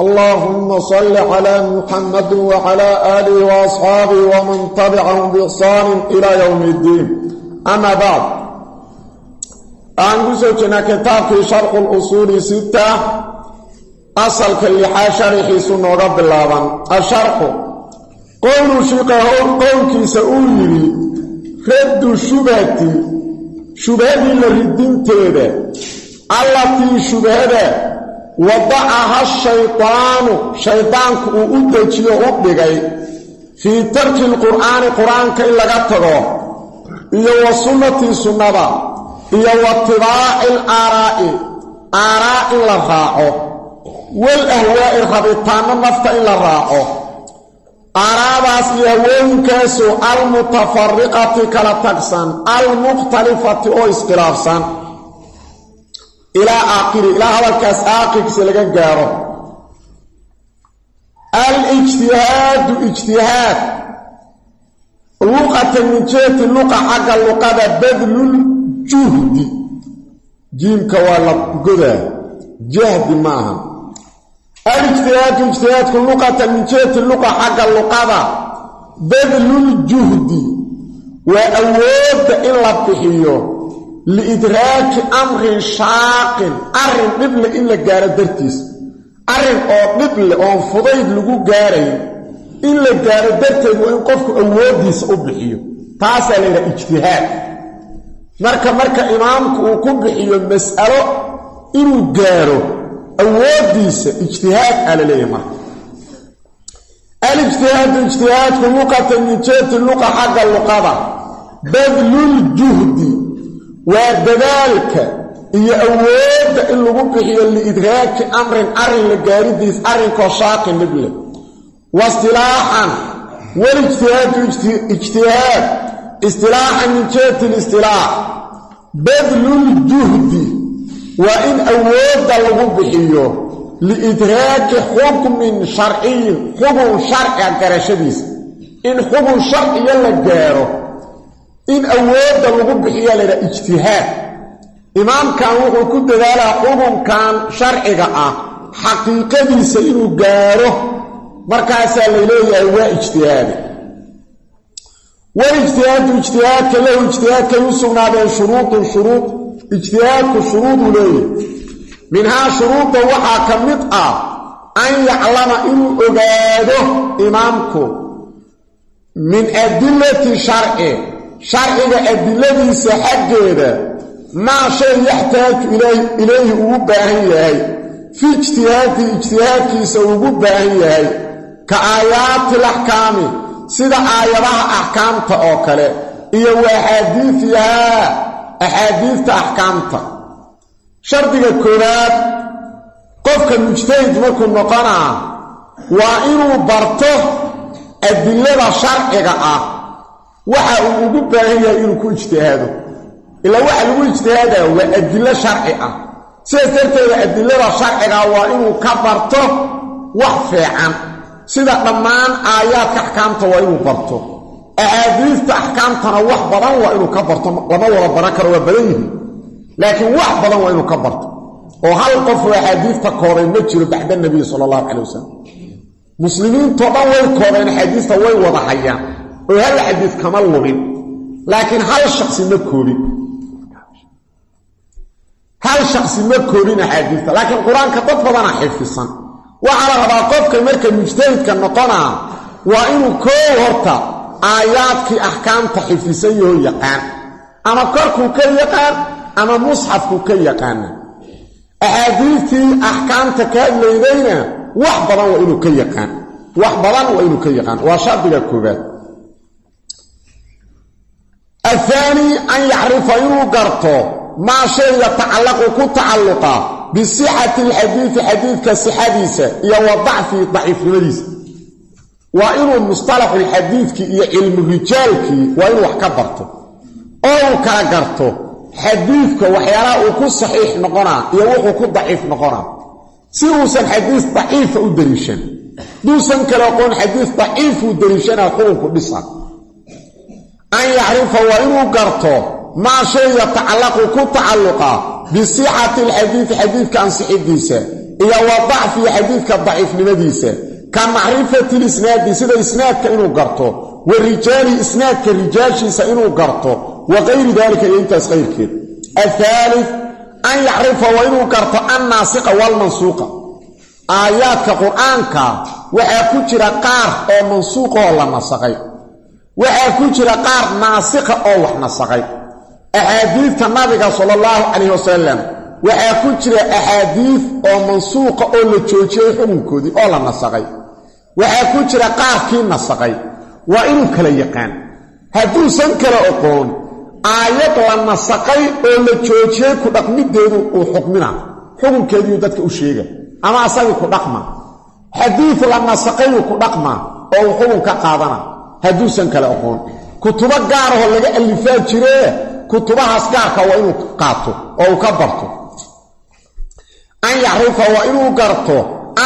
اللهم صل على محمد وعلى آله وأصحابه ومن تبعهم بإحسان إلى يوم الدين أما بعد أنقذنا كتاب شرح الأصول ستة أصل كاللحى شرحي سنة رب اللابان الشرح قول شقه قول كيسؤولي رد الشبهة شبهة للردين تيبه التي شبهة wadacaha shaydaanu shaydaanku uu u dejiyo u dhigay. Fii tarki lqur'aani qur'aanka in laga tago iyo wa sunnatii sunnada iyo wa tibaaci l aaraa'i aaraa in la raaco. Wal ahwaa'i rabitaanno nafta in la raaco. Aaraadaas iyo hawooyinkaasoo almutafariqati kala tagsan almukhtalifati oo iskhilaafsan ilaa aakhiri ilaa hadalkaas aakhirkiisa laga gaaro. Alijtihaadu ijtihaad. Luqatan min jeeti luqa xagga luqada badlul juhdi. Jiimka waa la godaa. Jahdi maaha alijtihaadu ijtihaadku luqatan min jeeti luqa xagga luqada badlul juhdi. Waa awoodda in la bixiyo liidraaki amrin shaaqin arrin dhible in la gaaro dartiis arrin oo dhible oon fudayd lagu gaarayn in la gaaro darteed waa in qofku awooddiisa u bixiyo taasaa laydhaha ijtihaad marka marka imaamku uu ku bixiyo mas'alo inuu gaaro awooddiisa ijtihaad aa la leeyahay marka alijtihaadu ijtihaadku luqatan min luqa xagga luqada badlul juhdi waa dadaalka iyo awoodda in lagu bixiyo liidraaki amrin arrin la gaaridiis arrinkoo shaaqin dhible waistilaaxan walijtihaadu ijtihaad istilaaxan min jeeti listilaax badlul juhdi waa in awoodda lagu bixiyo liidraaki xukmin sharciyin xukun sharciga garashadiisa. In xukun sharciya la gaaro in awoodda lagu bixiya laydhaha ijtihaad. Imaamkan wuxuu ku dadaalaa xukunkan sharciga ah xaqiiqadiisa inuu gaaro markaasaa la leeyahay waa ijtihaade walijtihaadu ijtihaadka lahu ijtihaadkay u sugnaadeen shuruudun shuruud ijtihaadku shuruuduu leeyahay. Minhaa shuruudda waxaa ka mid ah an yaclama inuu ogaado imaamku min adilati sharci sharciga adiladiisa xaggeeda maa shay yaxtaaju ilayhi ugu baahan yahay fi ijtihaadi ijtihaadkiisa ugu baahan yahay ka aayaati laxkaami sida aayadaha axkaamta oo kale iyo wa axaadiifihaa axaadiidta axkaamta. Shardiga koowaad qofka mujtahid markuu noqonaa waa inuu barto adilada sharciga ah waxa uu ugu baahan yahay inuu ku ijtihaado. Ilaa waxa lagu ijtihaadaa waa adilo sharci ah. Sidaas darteeda adilada sharciga waa inuu ka barto wax fiican. Sida dhammaan aayaadka axkaamta waa inuu barto. Axaadiista axkaamtana wax badan waa inuu ka barto. Lama wada baran karo waa badan yihiin. Laakiin wax badan waa inuu ka barto. Oo hal qofoo axaadiista koobay ma jiro bacda nabiy sala allahu calay wasalam muslimiintoo dhan way koobeen axaadiista way wada hayaan oo hal xadiid kama lubin laakiin hal shaksi ma koobin. Hal shaksi ma koobin axaadiista laakiin qur'aanka dad badana xifdisan waxaa la rabaa qofka marka mujtahidka noqonaa waa inuu koow horta aayaadkii axkaamta xifdisan yaho yaqaan. Ama korkuu ka yaqaan ama musxafkuu ka yaqaana. Axaadiistii axkaamta ka hadlaydayna wax badan waa inuu ka yaqaan. Wax badan waa inuu ka yaqaan. Waa shardiga koobaad athaani an yacrifa inuu garto maa shay yatacallaqu ku tacalluqa bisixati alxadiidi xadiidka sixadiisa iyo wa dacfii daciifnimadiisa waa inuu mustalaxulxadiidkii iyo cilmu rijaalkii waa inuu wax ka barto oo uu kala garto xadiidka waxyaalaha uu ku saxiix noqonaa iyo wuxuu ku daciif noqonaa si uusan xadiis daciifa u daliishan duusan kale aqoon xadiis daciifuu daliishanaa xukunku dhisa an yacrifa waa inuu garto maa shay yatacallaqu ku tacalluqa bisixati alxadiidi xadiidka ansixidiisa iyo wa dacfihi xadiidka daciifnimadiisa ka macrifati lisnaadi sida isnaadka inuu garto wa rijaali isnaadka rijaashiisa inuu garto wa kayri dalika iyo intaas kayrkeed athaalif an yacrifa waa inuu garto annaasiqa waalmansuuqa aayaadka qur'aanka waxaa ku jira qaar oo mansuuqahoo la nasaqay waxaa ku jira qaar naasiqa oo wax nasaqay. Axaadiidta nabiga sala allahu calayh wasalam waxaa ku jira axaadiid oo mansuuqa oo la joojiyey xukunkoodii oo la nasaqay. Waxaa ku jira qaarkii nasaqay. Waa inuu kala yaqaan. Hadduusan kala oqoon aayad la nasaqay oo la joojiyey ku dhaqmideedu uu xukmina. Xukunkeediiuu dadka u sheega. Ama asagii ku dhaqma. Xadiid la nasaqayuu ku dhaqma oo uu xukun ka qaadana hadduusan kale oqoon. Kutubo gaarahoo laga allifaa jiree kutubahaas gaarka waa inuu qaato oo uu ka barto. An yacrifa waa inuu garto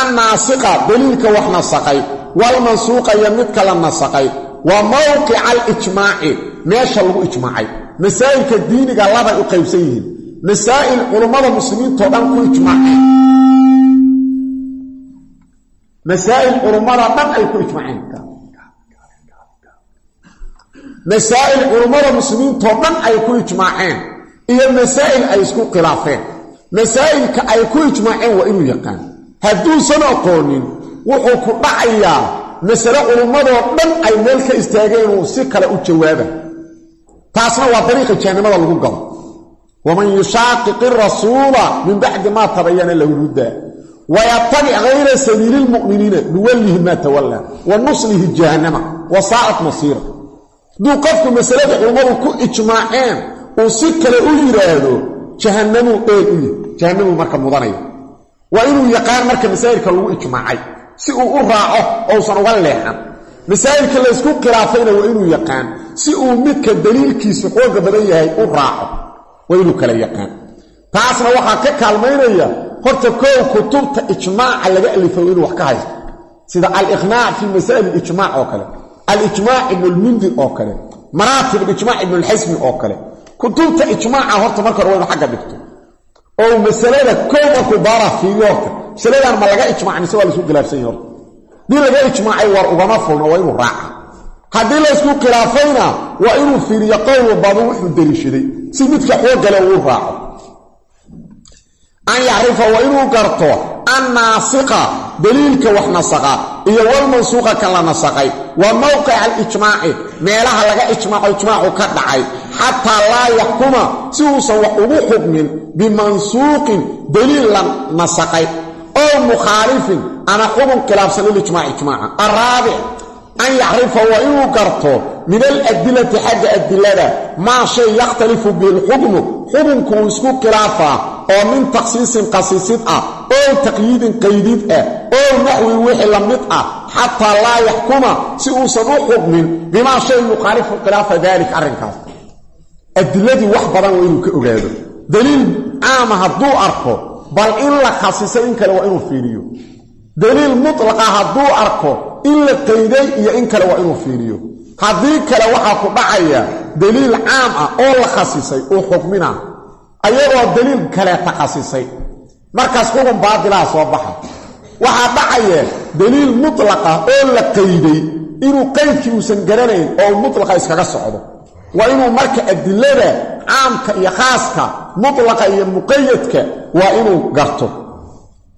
annaasiqa daliilka wax nasaqay walmansuuqa iyo midka la nasaqay. Wa mowqica alijmaaci meesha lagu ijmaacay. Masaa'ilka diiniga labay u qaybsan yihiin. Masaa'il culummada muslimiintao dhan ku ijmaaceen masaa'il culummada dhan ay ku ijmaaceen masaa'il culummada muslimiintoo dhan ay ku ijmaaceen iyo masaa'il ay isku khilaafeen. Masaa'ilka ay ku ijmaaceen waa inuu yaqaan. Hadduusan aqoonin wuxuu ku dhacayaa masale culummadoo dhan ay meel ka istaageen uu si kale u jawaaba taasna waa dariiqa jahanamada lagu galo. Waman yushaaqiqi rasuula min bacdi maa tabayana lahu hudaa wayatabic hayra sabiili lmu'miniina nuwallihi maa tawallaa wa nuslihi jahannama wa saa'at masiira hadduu qofku masalada culummadu ku ijmaaceen uu si kale u yidhaahdo jahannamuu eel u yihi jahannamuu marka mudanaya waa inuu yaqaan marka masaa'ilka lagu ijmaacay si uu u raaco ousan uga leexan. Masaa'ilka laysku khilaafayna waa inuu yaqaan si uu midka daliilkiisu xooga badan yahay u raaco. Waa inuu kala yaqaan. Taasna waxaa ka kaalmaynaya horta koow kutubta ijmaaca laga alifo inuu wax ka haysto. Sida aliqnaac fii masaa'il ijmaac oo kale alijmaac ibnulmundir oo kale maraatib alijmaac ibnulxasmi oo kale. Kutubta ijmaaca horta marka hore waa inu xagga dhigto. Oo masalada koow markuu baara fiiriyo horta masaladan ma laga ijmaac mise waa la isku khilaafsan yahi horta. Haddii laga ijmaacay war ugama fulno waa inuu raaca. Haddii laysku khilaafayna waa inuu fiiriyo qowl walbaaba wuxuu daliishaday si midka xoogale uu raaco. An yacrifa waa inuu garto annaasiqa daliilka wax nasaqa iyo walmansuuqa kan la nasaqay wa mowqica alijmaaci meelaha laga ijmaaco ijmaacu ka dhacay xataa laa yaxkuma si uusan wax ugu xukmin bimansuuqin daliil la nasaqay oo mukhaalifin ama xukun khilaafsan lilijmaaci ijmaaca araabic an yacrifa waa inuu garto min aladilati xagga adilada maa shay yakhtalifu bihi lxukmu xukunku uu isku khilaafaa oo min takhsiisin khasiisid ah oo taqyiidin qaydid ah oo naxwi wixii la mid ah xataa laa yaxkuma si uusan u xukmin bimaa shay yukhaalifu khilaafa daalika arrinkaas. Adiladii wax badan waa inuu ka ogaado. Daliil caama hadduu arko bal in la khasisay in kale waa inuu fiiriyo. Daliil mutlaqa hadduu arko in la qayday iyo in kale waa inuu fiiriyo. Haddii kale waxaa ku dhacaya daliil caam ah oo la khasisay uu xukmina ayagoo daliil kaleeta khasisay markaas xukun baadilaha soo baxa. Waxaa dhacaya daliil mutlaqa oo la qayday inuu qaydkii uusan garanayn oo mutlaqa iskaga socdo. Waa inuu marka adilada caamka iyo khaaska mutlaqa iyo muqayadka waa inuu garto.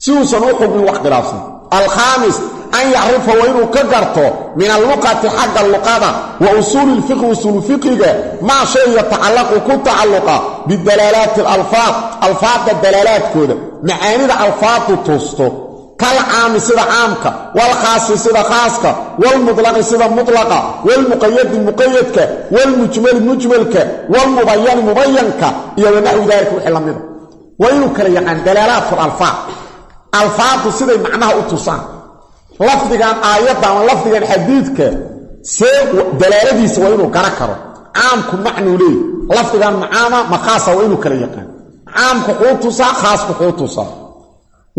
Si uusan u xukmin wax khilaafsan. Alkhaamis an yacrifa waa inuu ka garto min alluqati xagga luqada wa usuuli lfiqhi usuulu fiqiga maa shay yatacallaqu ku tacalluqa bidalaalaati alalfaad alfaadda dalaalaadkooda. Macaanida alfaaddu tuusto kal caami sida caamka walkhaasi sida khaaska walmutlaqi sida mutlaqa walmuqayadi muqayadka walmujmali mujmalka walmubayani mubayanka iyo wanaxwi daalika wixii la mida waa inuu kala yaqaan dalaalaat alfaad. Alfaaddu siday macnaha u lafdigan aayadda ama lafdigan xadiidka see dalaaladiisa waa inuu gara karo. Caamku macnuu leey. Lafdigan macaama ma khaasa waa inuu kala yaqaano caamku xuu tusaa khaasku xuu tusaa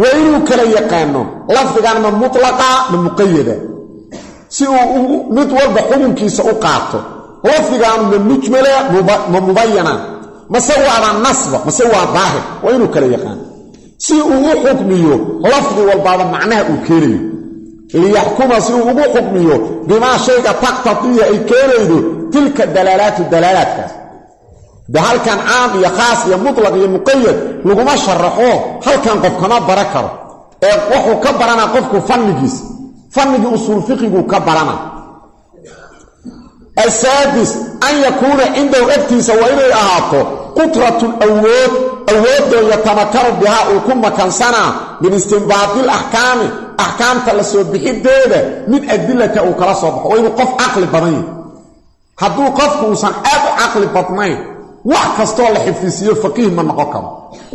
waa inuu kala yaqaano. Lafdigan ma mutlaqa ma muqayada si uu mid walba xukunkiisa u qaato. Lafdigan ma mujmala ma mubayana mase waaba nasba mase waa daahir. Waa inuu kala yaqaano si uu u xukmiyo lafdi walbaaba macnaha uu keenayo liyaxkuma si uu ugu xukmiyo bimaa shayga taqtadiya ay keenaydo tilka dalaalaatu dalaalaadkaas. De halkan caam iyo khaas iyo mutlaq iyo muqayad laguma sharaxo halkan qof kama bara karo. Ee wuxuu ka baranaa qofku fannigiisa. Fannigii usuul fiqiguu ka barana asaadis an yakuuna cindahu agtiisa waa inay ahaato qudratun awood awoodoo yatamakanu bihaa uu ku makansanaa min istinbaadil axkaami axkaamta la soo bixideeda mid adilata uu kala soo baxo waa qof caqli badan yahay hadduu qofku uusan aad u caqli badnayn wax kastoo la xifdisiiyo faqiih ma noqon karo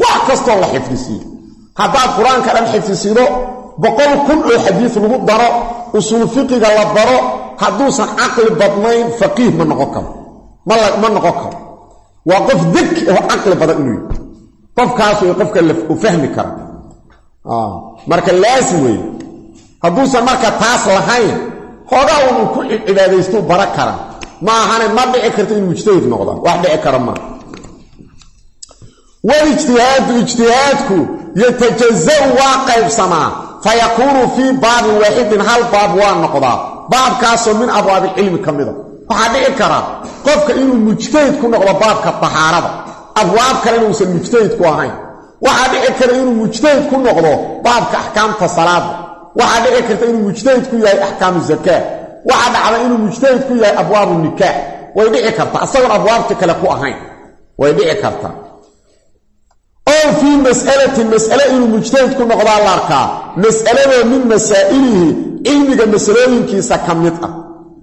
wax kastoo la xifdisiiyo haddaad qur'aanka dhan xifdisido boqol kun oo xadiis lagu daro usuul fiqiga la baro hadduusan caqli badnayn faqiih ma noqon karo ma noqon karo waa qof deki oo caqli badan inuu yihi qofkaas way qofka u fahmi kara marka laasim weeye. Hadduusan marka taas lahayn hoogaa unu ku cibaadaystuu bara kara. Ma ahane ma dhici karto inuu mujtahid noqda wax dhici kara maa walijtihaadu ijtihaadku yatajazau waa qaybsamaa. Fa yakuunu fii baabin waaxidin hal baab waa noqdaa. Baabkaasoo min abwaabilcilmi ka mida waxaa dhici kara qofka inuu mujtahid ku noqdo baabka tahaarada abwaab kale inuusan mujtahid ku ahayn. Waxaa dhici kara inuu mujtahid ku noqdo baabka axkaamta salaada waxaa dhici karta inuu mujtahid ku yahay axkaamu zakaa waxaa dhacda inuu mujtahid ku yahay abwaabu nikaax. Way dhici kartaa isagoon abwaabta kale ku ahayn. Way dhici kartaa oo fii mas'alatin mas'ale inuu mujtahid ku noqdaa la arkaa. Mas'aladoo min masaa'ilihi cilmiga masalooyinkiisa ka mid ah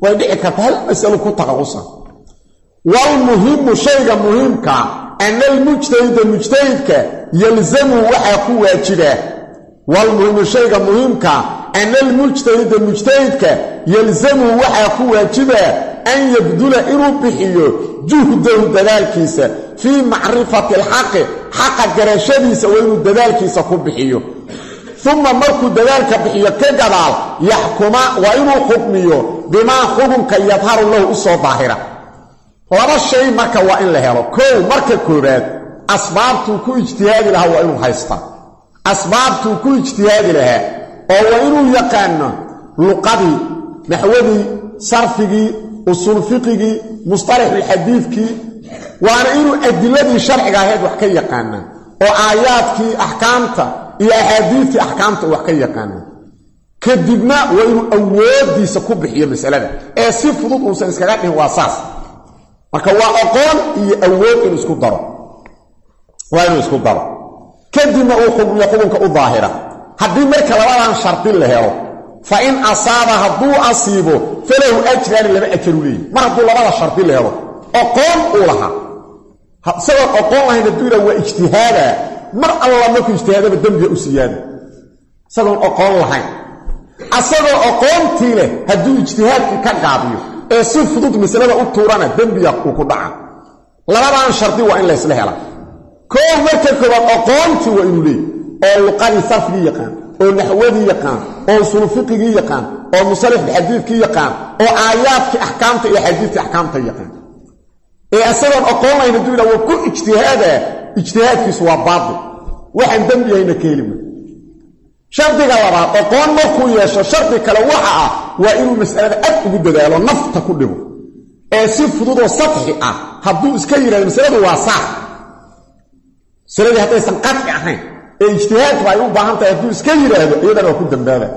way dhici kartaa hal masalo ku taqaqusan. Waalmuhimu shayga muhiimka ana almujtahida mujtahidka yalzamu waxaa ku waajibaa. Waalmuhimu shayga muhiimka ana almujtahida mujtahidka yalzamu waxaa ku waajibaa an yabdula inuu bixiyo juhdahu dadaalkiisa fii macrifati alxaqi xaqa garashadiisa waa inuu dadaalkiisa ku bixiyo uma markuu dadaalka bixiyo ka gadaal yaxkuma waa inuu xukmiyo bimaa xukunka yadharu lahu u soo daahira laba shay marka waa in la helo kow marka koobaad asbaabtuu ku ijtihaadi lahaa waa inuu haystaa asbaabtuu ku ijtihaadi lahaa oo waa inuu yaqaano luqadii naxwadii sarfigii usuul fiqigii musطalaxulxadiidkii waana inuu adiladii sharciga ahayd wax ka yaqaanaa oo aayaadkii axkaamta iyo axaadiidtii axkaamta wax ka yaqaanaa kadibna waa inuu awooddiisa ku bixiyo masalada. Ee si fudud uusan iskaga dhihin waa saas. Marka waa aqoon iyo awood inuu isku daro. Waa inuu isku daro. Kadibna uu xukmiyo xukunka u daahira. Haddii marka labadan shardi la helo fa in asaaba hadduu asiibo falahu ajraani laba ajaru leeyi. Mar hadduu labada shardi la helo oqoon uu lahaa. Isagoon oqoon lahayn hadduu yidhaha waa ijtihaada mar alla markuu ijtihaadaba dembiga u siyaada isagoon oqoon lahayn. Asagoo oqoontii leh hadduu ijtihaadkii ka gaabiyo ee si fudud masalada u tuurana dembiga uu ku dhaca. Labadan shardi waa in laysla hela. Koow marka koobaad oqoontii waa inuu leeyi oo luqadii sarfigii yaqaan oo naxwadii yaqaan oo usul fiqigii yaqaan oo musalix xadiidkii yaqaan oo aayaadkii axkaamta iyo xadiidkii axkaamta yaqaan. Ee isagoon oqoon lahayn hadduu yidhaha waa ku ijtihaada ijtihaadkiisu waa baatil. Waxaan dembi yahayna ka heli wey shardiga labaad oqoon markuu yeesho shardi kale waxa ah waa inuu mas'alada ad ugu dadaalo nafta ku dhigo. Ee si fududoo sadxi ah hadduu iska yidhahdo masaladu waa sax masaladii haddaysan qadci ahayn ee ijtihaadba ay u baahan tahay hadduu iska yidhaahdo iyadana waa ku dambaaba.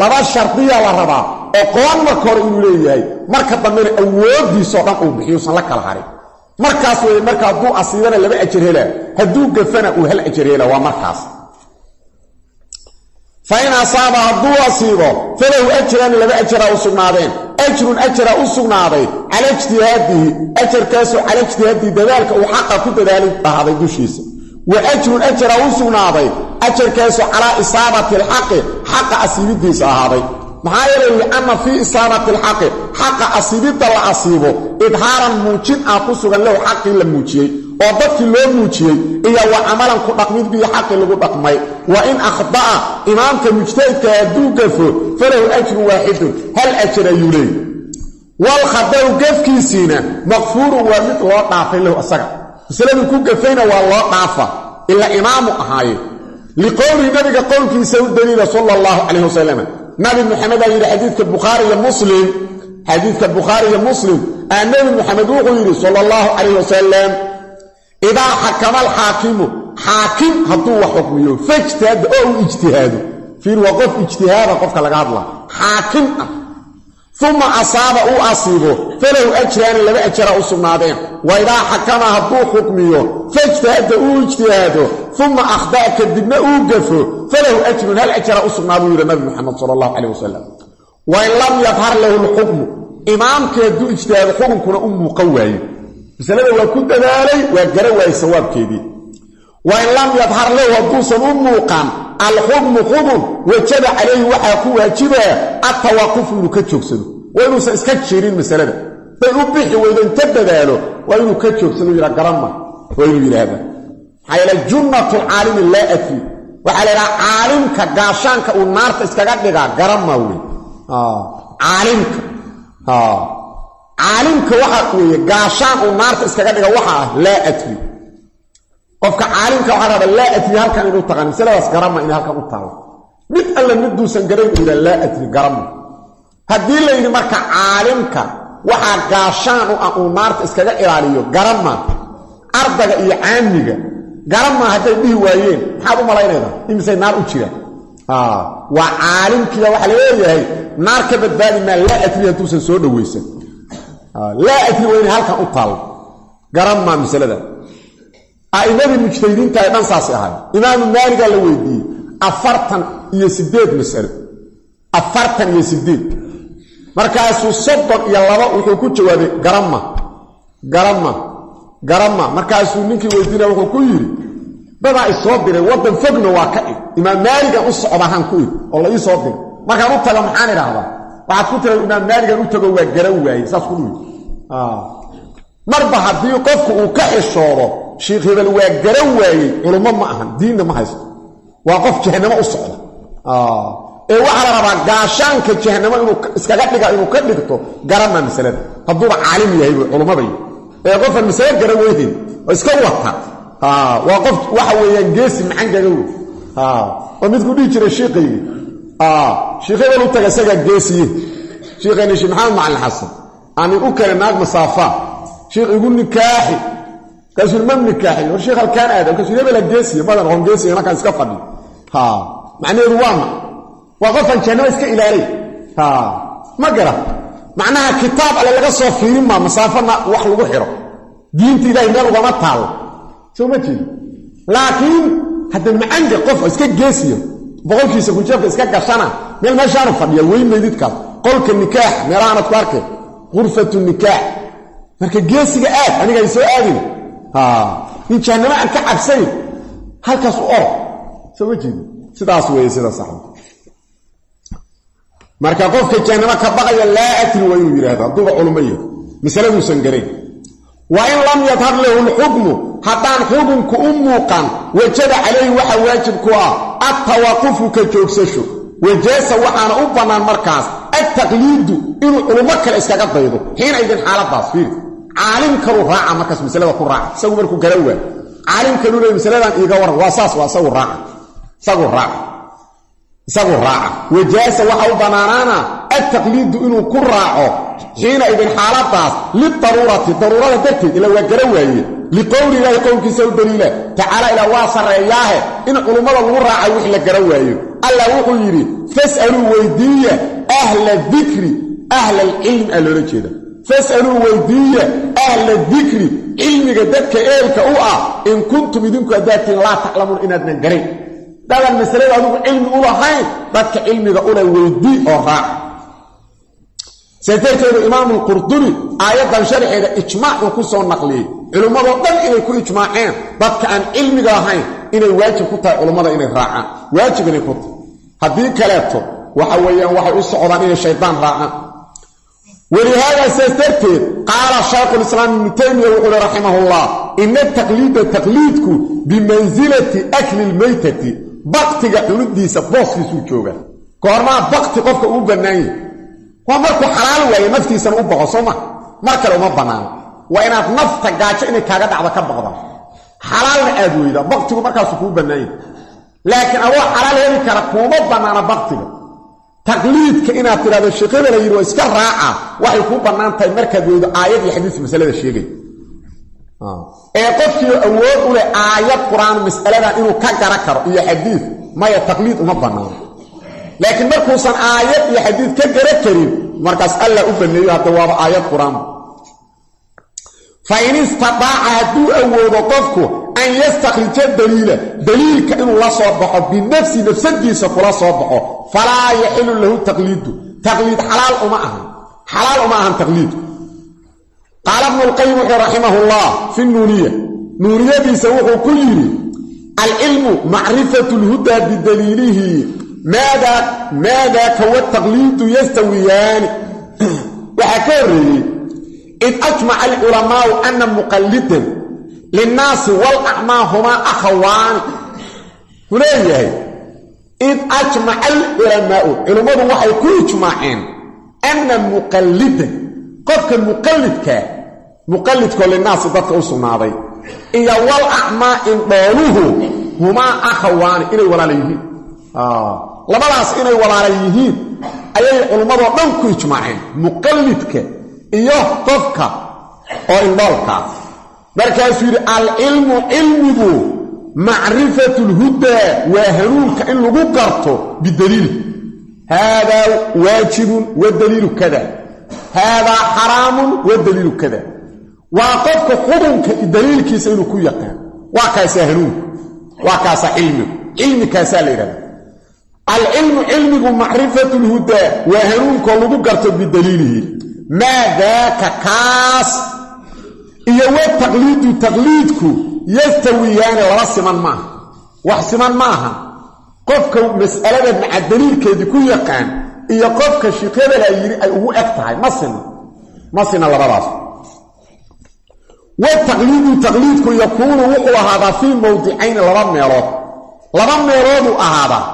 Laba shardiya la rabaa oqoon marka hore inuu leeyahay marka dambena awooddiisoo dhan uu bixiyuusan la kala harin markaas wey marka hadduu asiibana laba ajar helaa hadduu gafana uu hal ajar helaa waa markaas. Fa in asaaba hadduu asiibo falahu ajraani laba ajaraa u sugnaadeen. Ajrun ajara u sugnaaday cala ijtihaadihi ajarkaasoo cala ijtihaadihi dadaalka uu xaqa ku dadaali ahaaday dushiisa. Wa ajrun ajara u sugnaaday ajarkaasoo calaa isaabati alxaqi xaqa asiibidiisa ahaaday maxaa yeelay lianna fii isaabati alxaqi xaqa asiibidda la asiibo idhaaran muujin ah ku sugan lahu xaqii la muujiyey oo dadkii loo muujiyey iyo wa camalan ku dhaqmid bii xaqii lagu dhaqmay. Wa in akhda'a imaamka mujtahidka hadduu gafo falahu ajrun waaxidun hal ajar ayuu leey walkhada'u gafkiisiina maqfuurun waa mid loo dhaafay lahu asaga. Masaladuu ku gafayna waa loo dhaafa ilaa imaamu ahaaye. Liqowlihi nabiga qowlkiisa u daliila sala allahu calayh wasalam nabi muxamedaa yidhi xadiidka bukhaari iyo muslim xadiidka bukhaari iyo muslim aa nebi muxamed wuxuu yidhi sala allahu calayh wasalam idaa xakama alxaakimu xaakim hadduu wax xukmiyo fajtaada oo uu ijtihaado fiir waa qof ijtihaada qofka laga hadlaa. Xaakim ah uma asaaba uu asiibo falahu ajraani laba ajara u sugnaadeen. Wa idaa xakama hadduu xukmiyo fajtahada uu ijtihaado uma akhda'a kadibna uu gafo falahu ajrun hal ajara u sugnaaduu yidhi nabi muxamed sala allahu calayh wasalam wain lam yadhar lahu lxukmu imaamkii hadduu ijtihaado xukunkuna u muuqan waayo masalada waa ku dadaalay waa gara waayey sawaabkeedii. Wain lam yadhar lahu hadduusan u muuqan alxukmu xukun wajaba calayhi waxaa ku waajibaa attawaaqufu inuu ka joogsado. Waa inuusan iska jirin masalada. Day u bixi weydo inta dadaalo waa inuu ka joogsado yidha garanma waa inuu yidhaahda maxaa yeele junnatu lcaalimi laa adfi waxaa la yidhaha caalimka gaashaanka uu naarta iskaga dhigaa garanma wey caalimka. Waxa weeye gaashaan uu naarta iskaga dhiga waxa ah laa adfi qofka caalimka waxaa raba laa adri halkan inuu taqaan. Masaladaas garama inay halkan u taalo. Mid alle miduusan garayn u yidha laa adri garama haddii la yidhi marka caalimka waxaa gaashaan u ah uu naarta iskaga ilaaliyo garama ardaga iyo caamiga garama hadday dhihi waayeen maxaad u malaynaydaa? Imisay naar u jiraan. Waa caalimkiiba waxaa la leeyahay naar ka badbaadi maa laa adri hadduusan soo dhowaysan laa adri waa inay halkan u taalo garama masalada a'immadii mujtahidiinta ay dhan saasay ahay imaamu maaligaa la weydiiyey afartan iyo siddeed mas'alo afartan iyo siddeed. Markaasuu soddon iyo laba wuxuu ku jawaabay garama garama garama markaasuu ninkii weydiinaya wuxuu ku yidhi dadaa isoo diray waddan fogna waa ka ig imaam maaligan u socdahaan ku ig oo la ii soo diray. Markaan u tago maxaan idhaahdaa? Waxaad ku tira imaam maaligan u tago waa garan waayey. Saas ku dhihi marba haddii qofku uu ka xishoodo sheikh hebel waa garan waayey culummo ma ahan diinna ma haysto waa qof jahanamo u socda. Ee waxaa la rabaa gaashaanka jahanamo inuu iskaga dhiga inuu ka dhigto garama masalada. Hadduuba caalim yahay bu culummada ee qofan masale garan weyden oo iska wata. Waa qof waxa weeyaan geesi macangaga wey oo midku dhihi jiray shiiqaygi shiikh hebel u taga isagaa geesiye shiikhayni sheekh maxamed macalin xasan aanin u kale naag masaafa. Shiikh igu nikaaxi kaasuu ma nikaaxin war sheekh halkaan aada kaasuu hebela geesiya madan qoon geesiya markaan iska fadhi. Macnaheedu waa ma? Waa qofan jannaba iska ilaalay. Ma gara. Macnaha kitaab alle laga soo fiirin maa masaafana wax lagu xiro. Diinta ilaahay meel ugama taalo soo ma jeedi laakiin hadda macanga qof iska geesiya boqolkiisa kujeebka iska gashana meel meeshaanu fadhiya weyn maydidkaas qolka nikaax meelahaanad ku arkay qurfatu nikaax. Marka geesiga aad aniga ay soo aadin nin jahanamo aan ka cabsayn halkaas u oro soo ma jeedi sidaas weeye sida saxda marka qofka jahanamo ka baqaya laa atri waa inuu yidhahdo hadduuba culummo yahay masaladuusan garayn wa in lam yadhar lahu lxukmu haddaan xukunku u muuqan wajaba calayhi waxa waajib ku ah attawaaqufu ka joogsasho. Wajaasa waxaana u bannaan markaas attaqliidu inuu culummo kale iskaga daydo xiina idin xaaladaas fiiri caalim kalu raaca markaas masalada ku raaca. Isagu markuu gara waa caalim kalu leey masaladan iiga waran waa saas waa isagu raaca. Isagu raaca. Isagu raaca. Wajaasa waxa u bannaanaana attaqliidu inuu ku raaco xiina idin xaaladaas lidaruurati daruurada darteed ila waa gara waaye. Liqowli ilaahi qowlkiisa u daliila tacaala ilaa waa sarreeyaahe in culummada lagu raaca wix la gara waayo. Allah wuxuu yidhi fas'aluu weydiiya ahla dikri ahla alcilmi aa loola jeeda fas'aluu weydiiya ahla dikri cilmiga dadka eelka u ah in kuntum idinku haddaadtiin laa taclamuun inaadnan garayn dadan masalada adigu cilmi u lahayn dadka cilmiga ula weydii oo raaca see darteedu imaamu lqurdubi aayaddan sharxeeda ijmaacuu ku soo naqliyey. Culimmadoo dhan inay ku ijmaaceen dadka aan cilmiga lahayn inay waajib ku tahay culummada inay raacaan. Waajib inay ku tahay. Haddii kaleeto waxa weeyaan waxay u socdaan inay shaydaan raacaan walihaada saas darteed qaala shaykhulislaam ibnu taymiya wuxuu uhi raximahullah ina taqliida taqliidku bimansilati akli lmaytati baktiga cunidiisa booskiisuu jooga goormaa bakti qofka uu bannaan yahy waa markuu xalaal waaye naftiisana u baqo soo ma mar kale uma bannaano waa inaad nafta gaajo inay kaaga dhacdo ka baqdaan xalaalna aad weyda baktigu markaasuu kuu bannaan laakiin adoo xalaal heli kara kuuma bannaana baktiga taqliidka inaad tidhahdo sheekada la yidhi waa iska raaca waxay kuu bannaan tahay markaad weydo aayad iyo xadiis masalada sheegay. Ee qofkii awood u leh aayad qur'aan mas'aladan inuu ka gara karo iyo xadiid maya taqliid uma bannaano. Laakiin markuusan aayad iyo xadiid ka gara karin markaas allah u banneeyo hadda waaba aayad qur'aan. Fa in istadaaca hadduu awoodo qofku an yastakhrija daliila daliilka inuu la soo baxo binafsi nafsadiisa kula soo baxo falaa yaxilu lahu taqliidu taqliid xalaal uma ahan xalaal uma ahan taqliidku qaala bnu lqayim wuxuu raximah llah fi nuuniya nuuniyadiisa wuxuu ku yidhi alcilmu macrifatu lhudaa bidaliilihi maadaaka wataqliidu yastawiyaani waxaa ka horreeyey id ajmaca alculamaau ana muqallidan linnaasi walacmaa humaa akhawaani wuxuu leeyahay id ajmaca alculamaau culimmadu waxay ku ijmaaceen anna muqallidan qofka muqallidkaa muqallidkoo linnaasi dadka u sugnaaday iyo wal acmaa indhooluhu humaa akhawaani inay walaala yihiin labadaas inay walaala yihiin ayay culimmadoo dhan ku ijmaaceen muqallidka iyo qofka oo indhoolkaa markaasuu yidhi alcilmu cilmigu macrifatu lhudaa waa hanuunka in lagu garto bidaliili haadaa waajibun wa daliilu kada. Haadaa xaraamun wa daliilu kada. Waa qofka xudunka daliilkiisa inuu ku yaqaan. Waa kaasaa hanuunku waa kaasaa cilmigu cilmi kaasaa la yidhahda alcilmu cilmigu macrifatu lhudaa waa hanuunkoo lagu garto bidaliilihi. Maa daaka kaas iyo wa taqliidu taqliidku yastawiyaani laba siman maaha. Wax siman maaha. Qofka mas'alada maca daliilkeedii ku yaqaan iyo qofka shikadala yidhi ay ugu eg tahay ma sina. Ma sina labadaas. Wataqliidu taqliidku yakuunu wuxuu ahaadaa fii mowdicayni laba meelood. Laba meelooduu ahaadaa.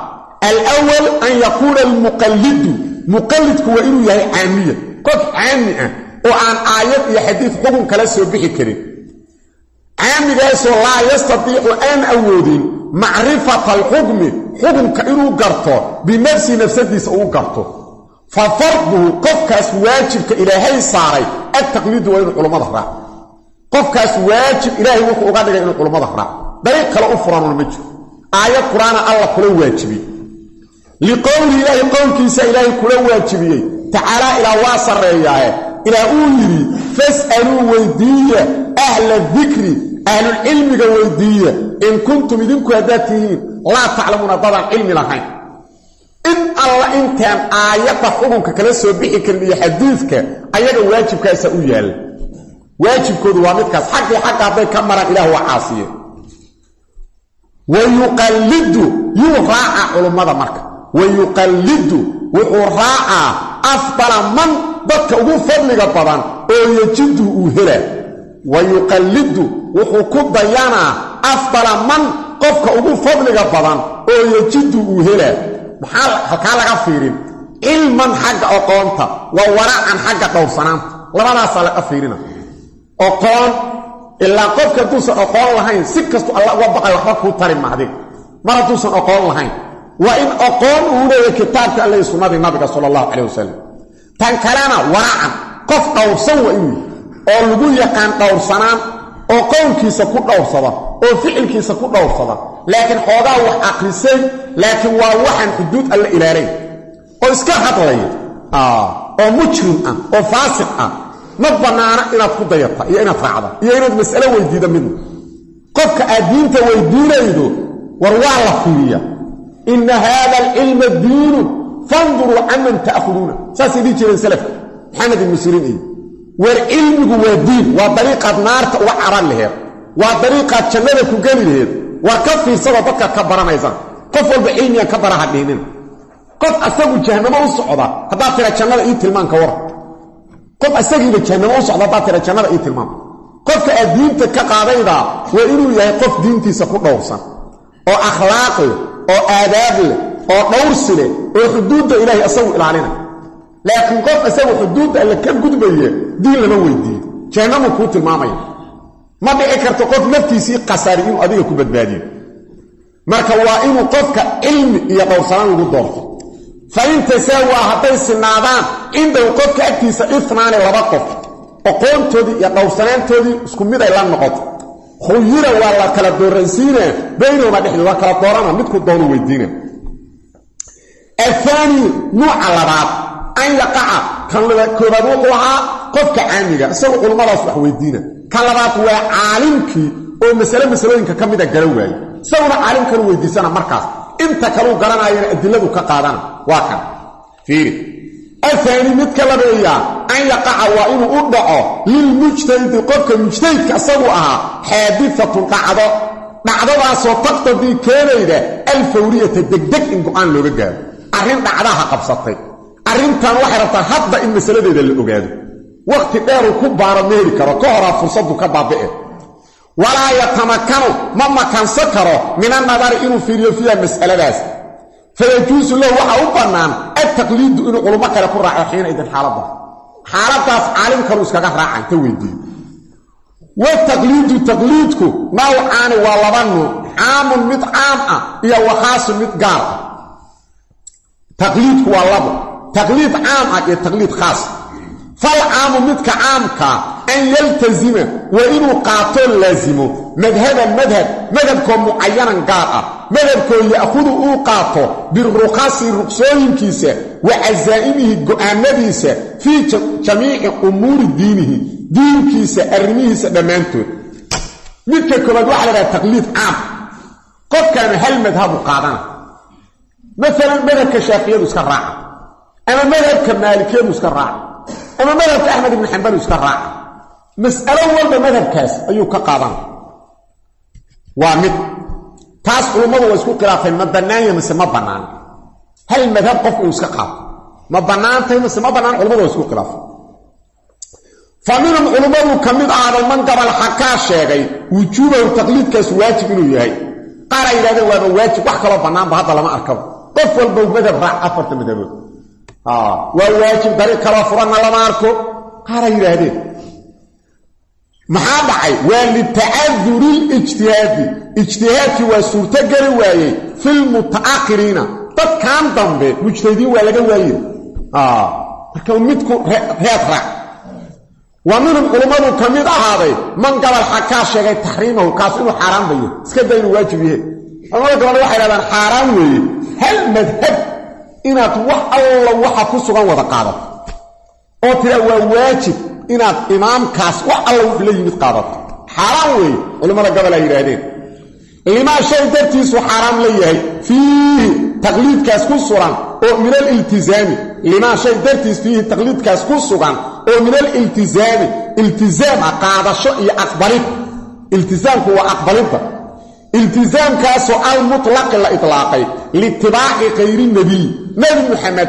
Alwal an yakuuna almuqallidu. Muqallidku waa inuu yahay caamiya. Qof caami ah oo aan aayad iyo xadiid xukun kala soo bixi karin. Caamigaasoo laa yastatiicu aan awoodin macrifata alxukmi xukunka inuu garto binafsi nafsadiisa uu garto. Fa farduhu qofkaas waajibka ilaahay saaray altaqliidu waa inuu culummada raac qofkaas waajib ilaahay wuxuu uga dhigay inuu culummada raac dariiq kale u furanun ma jiro. Aayad qur'aana alla kula waajibiyey. Liqowli ilaahi qowlkiisa ilaahay kula waajibiyey. Tacaalaa ilaa waa sarreeyaaye ilaa uu yidhi fas'aluu weydiiya ahla dikri ahlulcilmiga weydiiya in kuntum idinku haddaad tihiin laa taclamuuna dadaan cilmi lahayn. In alla intaan aayadda xukunka kala soo bixi karin iyo xadiidka ayaga waajibkaasa u yaalla waajibkoodu waa midkaas. Xaggii xagga hadday ka maraan ilah waa caasiye. Wa yuqallidu yuu raacaa culummada marka. Wa yuqallidu wuxuu raacaa afdala man dadka ugu fadliga badan oo yejidu uu helaa wa yuqallidu wuxuu ku dayanaa afdala man qofka ugu fadliga badan oo yejidu uu helaa maxaa halkaa laga fiirin? Cilman xagga oqoonta wa waracan xagga dhowrsanaanta labadaasaa laga fiirina. Oqoon ilaa qofka hadduusan oqoon lahayn si kastu alla uga baqay waxba kuu tari mahdin mar hadduusan oqoon lahayn. Waa in oqoon uu leeyahay kitaabka alle sunnadii nabiga sala allahu caleyh wasalam tan kalena waracan qof dhowrsan inuu oo lagu yaqaan dhowrsanaan oo qowlkiisa ku dhowrsada oo ficilkiisa ku dhowrsada laakiin xoogaa wax aqrisay laakiin waa waxaan xuduud alla ilaalayn oo iska hadlaya oo mujrim ah oo faasiq ah ma bannaana inaad ku dayata iyo inaad raacda iyo inaad mas'alo weydiida midna qofka aad diinta weydiinaydo war waa la fiiriya inna haada alcilma diinun fanduruu canman ta'khuduuna saasay dhihi jireen salafka maxamed ibnu siriin iyo war cilmigu waa diin waa dariiqaad naarta uga caran laheed waa dariiqaad jannada ku geli laheed war ka fiirsada dadkaad ka baranaysaan qof walba cilmigan ka baraha dhihnina qof asagu jahanamo u socda haddaad tira jannada ii tilmaan ka waran qof asagiiba jahanamo u socda haddaad tira jannada ii qofka aad diinta ka qaadaydaa waa inuu yahay qof diintiisa ku dhowrsan oo akhlaaq leh oo aadaab leh oo dhowrsi leh oo xuduudda ilaahay asagu ilaalina. Laakiin qof isagu xuduudda alle ka gudbaya diin lama weydiiyo jahannamu kuu tilmaamaya. Ma dhici karto qof naftiisii qasari inuu adiga ku badbaadiyo marka waa inuu qofka cilmi iyo dhowrsanaan lagu doorto. Fa in tasaawaa hadday sinaadaan cindahu qofka agtiisa ifnaani laba qof oqoontoodii iyo dhowrsanaantoodii isku mid ay la noqoto. Khuyira waa la kala dooransiina baynahuma dhexdood waa kala doorana midku doonu weydiina ahaani nuuca labaad an yaqaca kan koobaad wuxuu ahaa qofka caamiga isagu culummadaas wax weydiina kan labaad waa caalimkii oo masale masalooyinka ka mida gara waaye isaguna caalimkanu weydiisana markaas inta kaluu garanaayana adiladu ka qaadana waa kan fiiri ahaani midka labeeyaa an yaqaca waa inuu u dhaco lilmujtahidi qofka mujtahidka isagu ahaa xaadifatun dhacdo dhacdadaasoo taqtadii keenayda alfawriyata degdeg in go'aan looga gaaro arrin dhacdaha qabsatay. Arrintan waxay rabtaa hadda in masaladeeda la ogaado. Wakhti dheeruu ku baaro ma heli karo ka horaa fursaddu ka baabi'e. Walaa yatamakanu ma makansan karo min annadari inuu fiiriyo fiiha mas'aladaas. Fayajuusu lahu waxaa u bannaan altaqliidu inuu culummo kale ku raaco xiina idin xaaladda xaaladaas caalimkalu iskaga raaca inta weydiiyo wataqliidu taqliidku nawcaani waa laba nuuc caamun mid caam ah iyo wakhaasun mid gaar ah taqliidku waa labo. Taqliid caam ah iyo taqliid khaas. Fal caamu midka caamkaa an yaltasima waa inuu qaatoo laasimo madhaban madhab madhabkoo mucayanan gaar ah. Madhabkoo ya'khudu uu qaato birukhasi ruqsooyinkiisa wa casaa'imihi go'aanadiisa fii jamiici umuuri diinihi diinkiisa arrimihiisa dhammaantood. Midka koobaad waxa la dhaha taqliid caam. Qofkaana hal madhabu qaadana maalan madhabka shaafiyadu iska raaca. Ama madhabka maalikiyadu iska raaca. Ama madhabka axmed ibnu xambalu iska raaca. Mas'alo walba madhabkaas ayuu ka qaadana waa mid. Taas culummadu waa isku khilaafeen ma bannaanya mase ma bannaan. Hal madhab qof inuu iska qaato? Ma bannaantahay mase ma bannaan? Culamadu waa isku khilaafeen fa minhum culummadu ka mid ahado man gabal xakaa sheegay wujuubahu taqliidkaas waajib inuu yahay. Qaara yidhahdeen waaba waajib wax kaloo bannaanba hadda lama arkaba qof walba madhab raac afarta madhabood waa waajib dariiq kaloo furanna lama arko. Qaara yidhaahdeen maxaa dhacay? Waa litacaduri lijtihaadi ijtihaadkii waa suurtogeli waayey filmuta'akhiriina dadkan dambe mujtahidiin waa laga waaye marka midku reed raac. Wa minhum culummadu ka mid ahaaday man gabal xakaa sheegay taxriimahu kaas inuu xaaraan bayo iska day inuu waajib yahe culamada gabal waxay dhahdaan xaaraan weeye hal madhab inaad wax alla waxa ku sugan wada qaadato. oo tiraa waa waajib inaad imaamkaas wax alla wuxuu la yimid qaadato. xaaraan weeye culimmada gobol ay yidhaahdeen. limaa shay dartiisu xaaraam la yahay fiihi taqliidkaas ku sugan oo min aliltizaami limaa shay dartiis fiihi taqliidkaas ku sugan oo min aliltizaami iltizaam ah qaadasho iyo aqbalid. iltizaamku waa aqbalidda iltizaamkaasoo almutlaqi la itlaaqay liitibaaci khayri nebiy nebi muxamed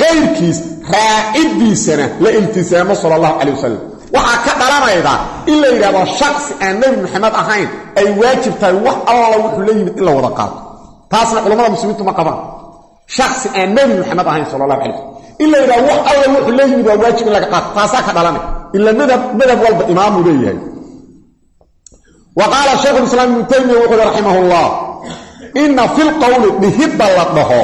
kayrkiis raaciddiisana la iltisaamo sala allahu calay wasalam waxaa ka dhalanayda in la yidhahdo shaksi aan nebi maxamed ahayn ay waajib tahay wax alla wuxuu la yimid in la wada qaato. Taasna culammada muslimiintu ma qabaan. Shaksi aan nebi maxamed ahayn sala allahu calay wasalam in la yidhahdo wax alla wuxuu la yimid waa waajib in laga qaato. Taasaa ka dhalanay. Ila madhab walba imaamuu leeyahay wa qaala shaykhu islaam ibnu taymiya wuxuu uhi raximah ullah inna fi lqowli dhihidda la dhaho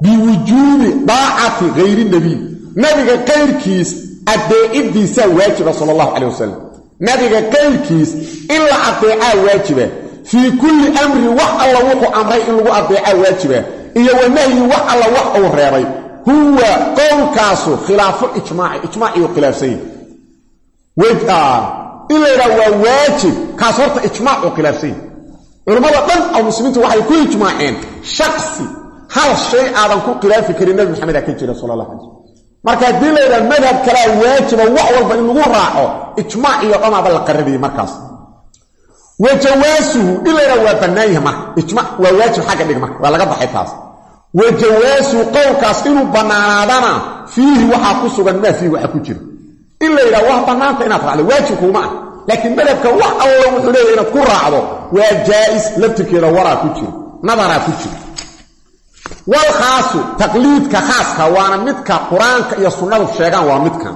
biwujuubi daacati hayri nebiy nabiga kayrkiis addeeciddiisaa waajiba sala allahu calay wasalam nabiga kayrkiis in la addeecaa waajiba fii kulli amrin wax alla wuxuu amray in lagu addeecaa waajiba iyo wa nahyi wax alla wax uu reebay huwa qowlkaasu khilaafu ijmaaci ijmaaciyuu khilaafsan yahy in la yidhaha waa waajib kaas horta ijmaacuu khilaafsan. Yahy culammada dhan oo muslimiintu waxay ku ijmaaceen shaksi hal shay aadan ku khilaafi karin nabi maxamedaa ka jira sala allah alay marka haddii la madhab kalea waajiba wax walba in lagu raaco ijmaac iyo dhanaaba la qarabiyey markaas. Wa jawaasuhu in la yidhaha waa bannaan yahay ijmac waa waajib xagga dhig marka waa laga baxay taas. Wa jawaasu qowlkaas inuu bannaanaadana fiihi waxaa ku sugan maa fiihi waxa ku jira in la yidhaha waa bannaanta inaad raacdo waajibkuuma ah laakiin madhabka wax allo wuxuu leeyahy inaad ku raacdo waa jaa'is laftirkeeda waraa ku jiro nadaraa ku jiro wal khaasu taqliidka khaaska waana midka qur'aanka iyo sunnadu sheegaan waa midkan.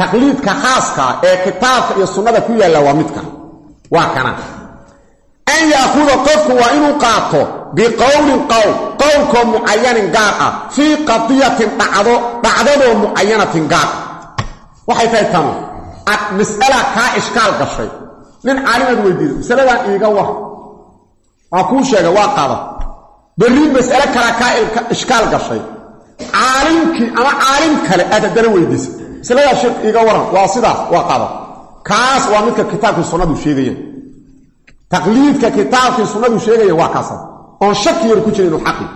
Taqliidka khaaska ee kitaabka iyo sunnada ku yaalla waa midkan. Waa kana. An yaakuda qofku waa inuu qaato biqowlin qowl qowlkoo mucayanin gaar ah fii qadiyatin dhacdo dhacdadoo mucayanatin gaar ah waxay tahay tanu mas'ala kaa ishkaal gashay. Nin caalimaad weydiida masaladan iiga war. Waa kuu sheegay waa qaada berri mas'ale kala kaa ishkaal gashay. Caalimkii ama caalim kale aad haddana weydiisay. Masaladaa sheekh iiga waran waa sidaas waa qaada kaas waa midka kitaabkii sunnadu sheegayeen. Taqliidka kitaabkii sunnadu sheegaya waa kaasa oon shaki yar ku jira inuu xaqi.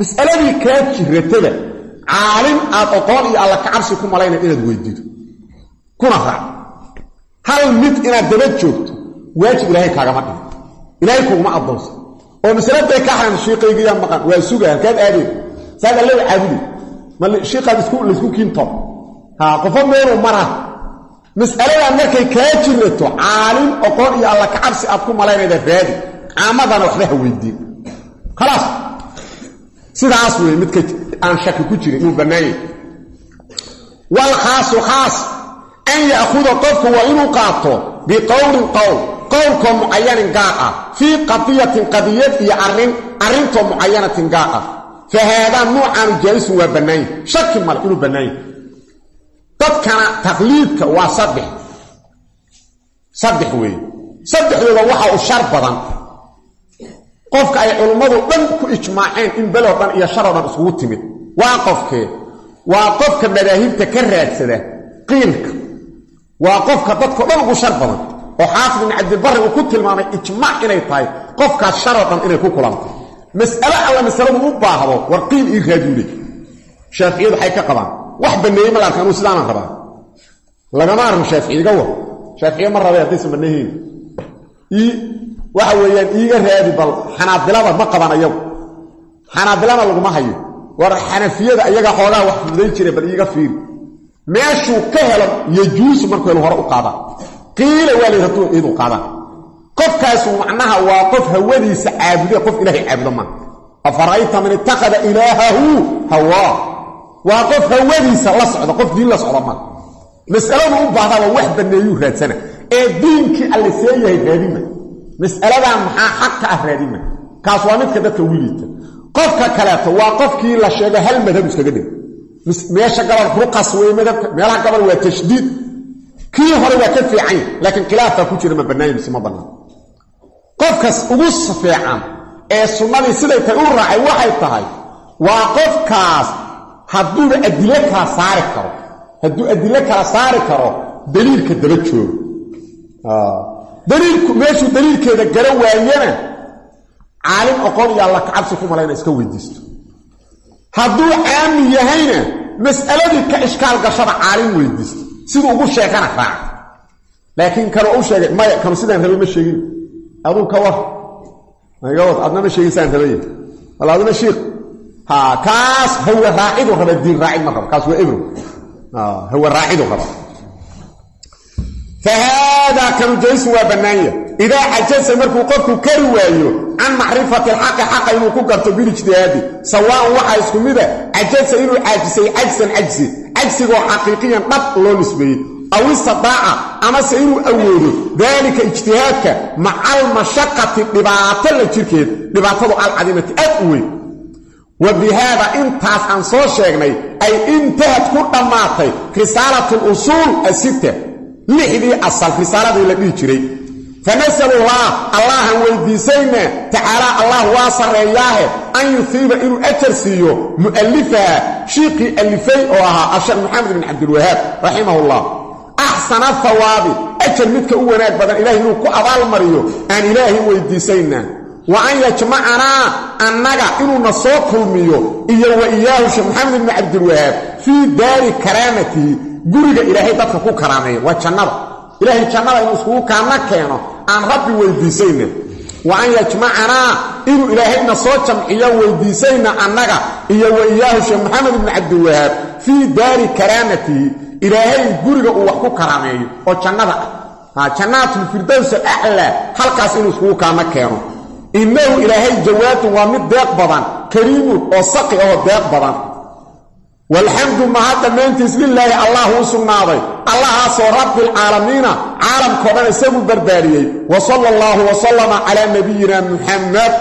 Mas'aladii kaa jiratada caalim aad oqoon iyo alla kacabsi ku malayna inaad weydiido. Kuna raac hal mid inaad daba joogto waajib ilaahay kaagama dhigo ilaahay kuguma addoonsa oo masaladay ka xaran shiiqaygiyaa maqan. Waa suga halkaad aadeen. Saad alla caabudi. Ma shiiqaad laysku kiinto qofo meeluu mara mas'aladan markay kaa jirato caalim oqoon iyo alla kacabsi aad ku malaynayda raadi. Caamadana waxba ha weydiin khalaas sidaas wey midka aan shaki ku jirin inuu bannaanyay wal khaasu khaas an ya'khuda qofku waa inuu qaato biqowlin qowl. Qowlkoo mucayanin gaar ah fii qadiyatin qadiyad iyo arrin arrintoo mucayanatin gaar ah. Fa haadaa nuucaanu jaa'isun waa bannaanya shaki male inuu bannaanya dadkana taqliidka waa saddex. Saddex weeye saddexdooda waxa u shar badan qofka ay culummadu dhan ku ijmaaceen in beloo dhan iyo sharoo dhan iskugu timid. Waa qofkee waa qofka madaahibta ka raadsada qiilka. Waa qofka dadko dhan ugu shar badan. Oo xaafid ibn cabdilbarri uu ku tilmaamay ijmaac inay tahay qofkaas sharoo dhan inay ku kulantay. Mas'alo alla masaladu u baahdo war qiil ii raaduley shaaficiyadu waxay ka qabaan. Wax banneeyey ma laarka anuu sidaanan rabaa. Lagama arko shaafici iga war shaaficiye ma rabay haddaysan banneehayn waxa weeyaan iiga raadi bal xanaabilada ma qaban ayagu. Laguma hayo. War xanafiyada iyaga xoogaa wax fududay jiray bal iiga fiiri. Meeshuu ka helo yajuusu markuu hore u qaadaan qiila waa layidhi hadduu iidu qaadaan macnaha waa qof hawadiisa caabude qof ilaahay caabudo maa afara'ayta man ittakhada ilaahahu hawaa waa qof hawadiisa la socda qof diin la socda maa mas'aladu u baahdaaba wax banneeyuu raadsana. Ee diinkii alle see yahay raadima mas'aladan maxaa xaqka ah raadima kaas waa midka dadka ugu liita. Qofka kaleeto waa qofkii la sheego hal madhab iskaga dhig. Meesha gabal ruqas wey madhabka meelaha gabal waa tashdiid. Kii hore waa ka fiican laakiin khilaafbaa ku jira ma bannaanya mise ma bannaan. Qofkas ugu fiican ee sunnadii siday tay u raacay waxay tahay waa qofkaas hadduuba adilo kala saari karo. Hadduu adilo kala saari karo daliilka daba joogo meeshuu daliilkeeda gara waayana caalim oqon iyo alla kacabsi ku malayna iska weydiisto. Hadduu caami yahayna mas'aladii ka ishkaal gashada caalim weydiisto. Siduu ugu sheegana raaca laakiin kanu u sheegay maya kanu sidaan rabay ma sheegin. Aduu ka war. Iga wad adna ma sheegin sidaan rabay. Wal aduna shiikh ha kaas hawe raacidu raba diin raacid ma raba. Kaas waa ebro hawe raacidu raba fahaadaa kanu jaysu waa bannaanya idaa cajasa markuu qofku kari waayo can macrifati alxaqi xaqa inuu ku garto bilijtihaadi sawaaun waxaa isku mida cajasa inuu caajisay cajsan cajsi cajsigoo xaqiiqiyan dhab loo nisbeeyey aw istidaaca amase inuu awoodo daalika ijtihaadka maca almashaqati dhibaato la jirkeed dhibaatadu alcadiimati aad u weyn wa bi haada intaas aan soo sheegnay ay intahad ku dhammaatay risaalatu lusuul asitta lixdii asal risaaladii la dhihi jiray. Fanasalullah allahan weydiisayna tacaalaa allah waa sarreeyaahe an yuhiiba inuu ajar siiyo mu'alifaha shiiqii alifay oo ahaa ashar maxamed bin cabdilwahaab raximahullah. Axsana hawaabi ajar midka u wanaag badan ilahay inuu ku abaalmariyo aan ilaahay weydiisaynaa wa an yajmacanaa annaga inuuna soo kulmiyo iyo wa iyaahu sheekh maxamed ibni cabdilwahaab fii daari karaamatihi guriga ilaahay dadka ku karaameeya waa jannada. Ilaahay jannada inuu iskugu kaana keeno aan rabbi weydiisayna wa an yajmacanaa inuu ilaahayna soo jamciyo weydiisayna annaga iyo wa sheekh maxamed ibni cabdiwahaab fii daari karaamatihi ilaahay guriga uu wax ku karaameeyo oo jannada ah. Jannaatulfirdows alaclaa halkaas inuu iskugu kaama keeno. Innahu ilaahay jawaadun waa mid deeq badan kariimun oo saqi ahoo deeq badan walxamdu mahad dhammayntiis lilaahi allah uu sugnaaday. Allahaasoo rabbialcaalamiina caalamkao dhan isagu barbaariyey. Wa sala allaahu wasalama calaa nabiyina muxamed